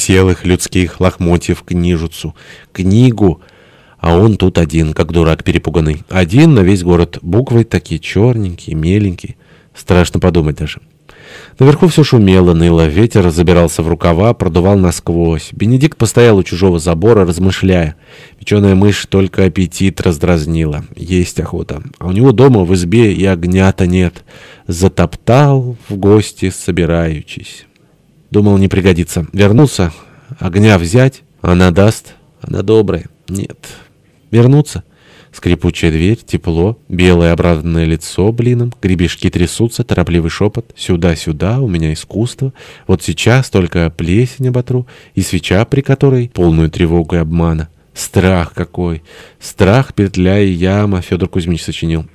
селых людских лохмотьев книжицу, книгу, а он тут один, как дурак перепуганный. Один на весь город, буквы такие черненькие, меленькие, страшно подумать даже. Наверху все шумело, ныло, ветер забирался в рукава, продувал насквозь. Бенедикт постоял у чужого забора, размышляя. Печеная мышь только аппетит раздразнила. Есть охота. А у него дома в избе и огня-то нет. Затоптал в гости, собираючись. Думал, не пригодится. Вернулся, огня взять. Она даст, она добрая. Нет. Вернуться. Скрипучая дверь, тепло, белое обрадованное лицо блином, гребешки трясутся, торопливый шепот. Сюда-сюда, у меня искусство. Вот сейчас только плесень оботру, и свеча, при которой полную тревогу и обмана. Страх какой! Страх, петля и яма Федор Кузьмич сочинил.